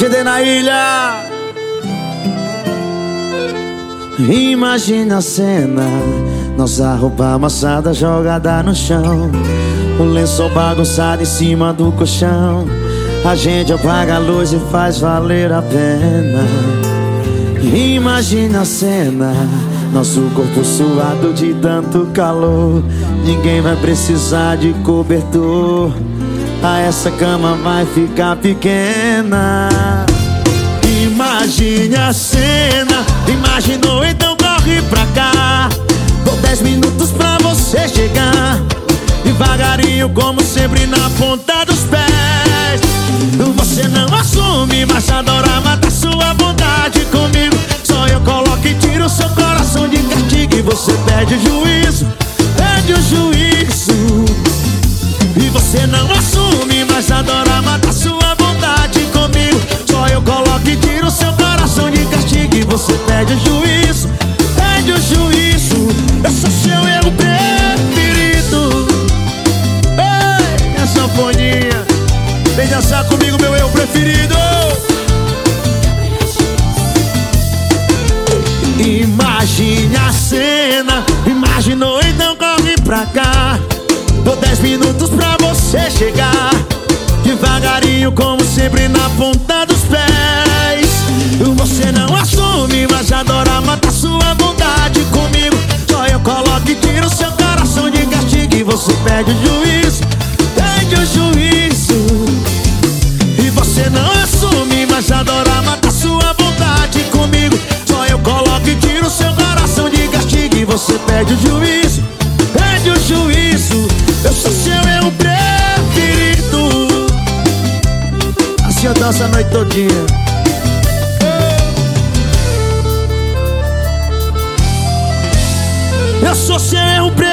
GD na ilha. Imagina a cena, nossa roupa amassada jogada no chão, o lençol bagunçado em cima do colchão. A gente apaga a luz e faz valer a pena. Imagina a cena, nosso corpo suado de tanto calor. Ninguém vai precisar de cobertor. A essa cama vai ficar pequena. Imagine a cena, imaginou então corre pra cá. Dou dez minutos pra você chegar. Devagarinho, como sempre, na ponta dos pés. Você não assume, mas adora matar sua vontade comigo. Só eu coloco e tiro seu coração de castigo. E você perde o juízo, perde o juízo. E você não assume, mas adora matar sua vontade Imagine a cena Imaginou, então corre pra cá. Dou dez minutos pra você chegar. Devagarinho, como sempre, na ponta dos pés. Você não assume, mas adora matar sua vontade comigo. Só eu coloco e tiro seu coração de castigo E você perde o juízo, perde o juízo perde o juízo, perde o juízo. Eu sou seu eu preferido. Assim eu danço a noite todinha. Eu sou seu eu preferido